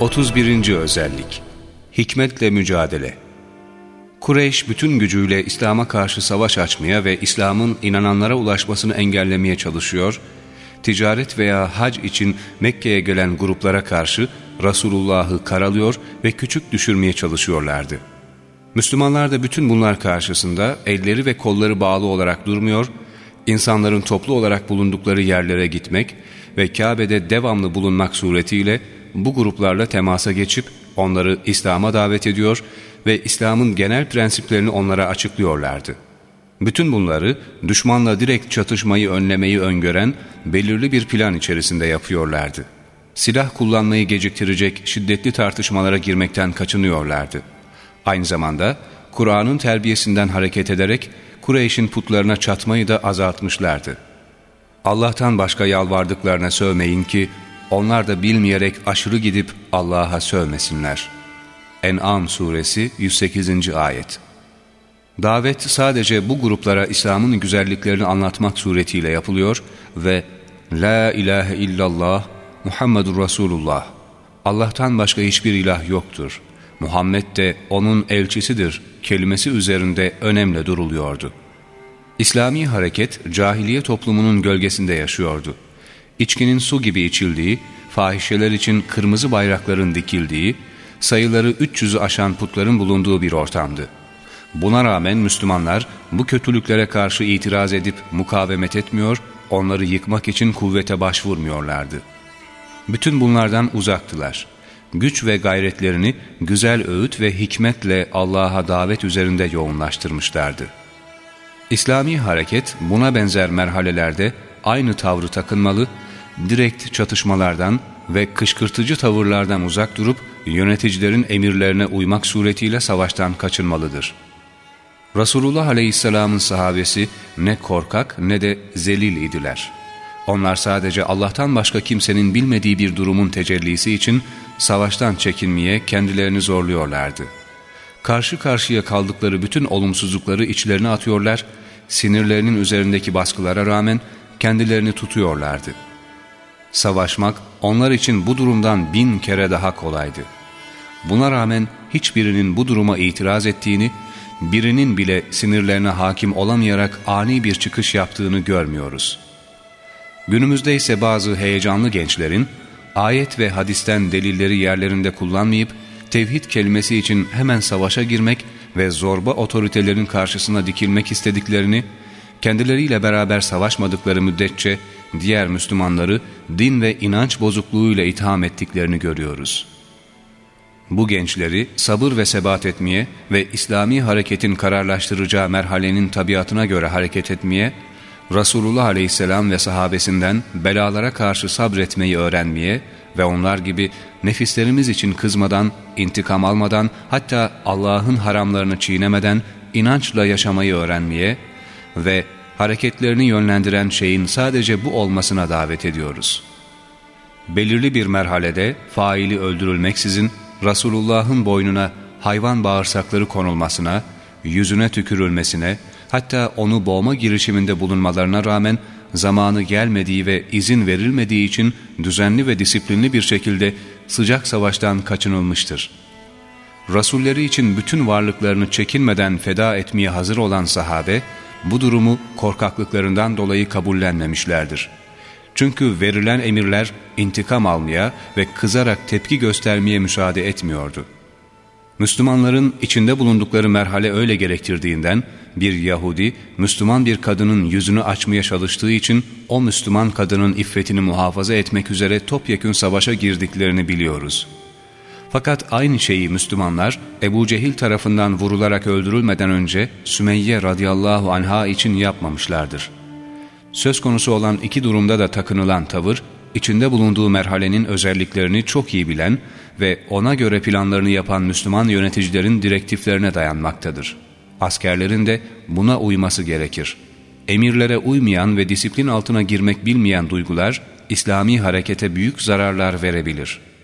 31. Özellik Hikmetle Mücadele Kureyş bütün gücüyle İslam'a karşı savaş açmaya ve İslam'ın inananlara ulaşmasını engellemeye çalışıyor, ticaret veya hac için Mekke'ye gelen gruplara karşı Resulullah'ı karalıyor ve küçük düşürmeye çalışıyorlardı. Müslümanlar da bütün bunlar karşısında elleri ve kolları bağlı olarak durmuyor, insanların toplu olarak bulundukları yerlere gitmek ve Kabe'de devamlı bulunmak suretiyle bu gruplarla temasa geçip onları İslam'a davet ediyor ve İslam'ın genel prensiplerini onlara açıklıyorlardı. Bütün bunları düşmanla direkt çatışmayı önlemeyi öngören belirli bir plan içerisinde yapıyorlardı. Silah kullanmayı geciktirecek şiddetli tartışmalara girmekten kaçınıyorlardı. Aynı zamanda Kur'an'ın terbiyesinden hareket ederek Kureyş'in putlarına çatmayı da azaltmışlardı. Allah'tan başka yalvardıklarına sövmeyin ki onlar da bilmeyerek aşırı gidip Allah'a sövmesinler. En'am suresi 108. ayet Davet sadece bu gruplara İslam'ın güzelliklerini anlatmak suretiyle yapılıyor ve La ilahe illallah Muhammedur Resulullah Allah'tan başka hiçbir ilah yoktur. Muhammed de onun elçisidir kelimesi üzerinde önemli duruluyordu. İslami hareket cahiliye toplumunun gölgesinde yaşıyordu içkinin su gibi içildiği, fahişeler için kırmızı bayrakların dikildiği, sayıları 300'ü aşan putların bulunduğu bir ortamdı. Buna rağmen Müslümanlar bu kötülüklere karşı itiraz edip mukavemet etmiyor, onları yıkmak için kuvvete başvurmuyorlardı. Bütün bunlardan uzaktılar. Güç ve gayretlerini güzel öğüt ve hikmetle Allah'a davet üzerinde yoğunlaştırmışlardı. İslami hareket buna benzer merhalelerde aynı tavrı takınmalı direkt çatışmalardan ve kışkırtıcı tavırlardan uzak durup yöneticilerin emirlerine uymak suretiyle savaştan kaçınmalıdır. Resulullah Aleyhisselam'ın sahabesi ne korkak ne de zelil idiler. Onlar sadece Allah'tan başka kimsenin bilmediği bir durumun tecellisi için savaştan çekinmeye kendilerini zorluyorlardı. Karşı karşıya kaldıkları bütün olumsuzlukları içlerine atıyorlar, sinirlerinin üzerindeki baskılara rağmen kendilerini tutuyorlardı. Savaşmak onlar için bu durumdan bin kere daha kolaydı. Buna rağmen hiçbirinin bu duruma itiraz ettiğini, birinin bile sinirlerine hakim olamayarak ani bir çıkış yaptığını görmüyoruz. Günümüzde ise bazı heyecanlı gençlerin, ayet ve hadisten delilleri yerlerinde kullanmayıp, tevhid kelimesi için hemen savaşa girmek ve zorba otoritelerin karşısına dikilmek istediklerini, kendileriyle beraber savaşmadıkları müddetçe diğer Müslümanları din ve inanç bozukluğuyla itham ettiklerini görüyoruz. Bu gençleri sabır ve sebat etmeye ve İslami hareketin kararlaştıracağı merhalenin tabiatına göre hareket etmeye, Resulullah Aleyhisselam ve sahabesinden belalara karşı sabretmeyi öğrenmeye ve onlar gibi nefislerimiz için kızmadan, intikam almadan, hatta Allah'ın haramlarını çiğnemeden inançla yaşamayı öğrenmeye ve hareketlerini yönlendiren şeyin sadece bu olmasına davet ediyoruz. Belirli bir merhalede faili öldürülmeksizin Resulullah'ın boynuna hayvan bağırsakları konulmasına, yüzüne tükürülmesine, hatta onu boğma girişiminde bulunmalarına rağmen zamanı gelmediği ve izin verilmediği için düzenli ve disiplinli bir şekilde sıcak savaştan kaçınılmıştır. Rasulleri için bütün varlıklarını çekinmeden feda etmeye hazır olan sahabe, bu durumu korkaklıklarından dolayı kabullenmemişlerdir. Çünkü verilen emirler intikam almaya ve kızarak tepki göstermeye müsaade etmiyordu. Müslümanların içinde bulundukları merhale öyle gerektirdiğinden bir Yahudi Müslüman bir kadının yüzünü açmaya çalıştığı için o Müslüman kadının iffetini muhafaza etmek üzere topyekün savaşa girdiklerini biliyoruz.'' Fakat aynı şeyi Müslümanlar Ebu Cehil tarafından vurularak öldürülmeden önce Sümeyye radıyallahu anha için yapmamışlardır. Söz konusu olan iki durumda da takınılan tavır, içinde bulunduğu merhalenin özelliklerini çok iyi bilen ve ona göre planlarını yapan Müslüman yöneticilerin direktiflerine dayanmaktadır. Askerlerin de buna uyması gerekir. Emirlere uymayan ve disiplin altına girmek bilmeyen duygular, İslami harekete büyük zararlar verebilir.''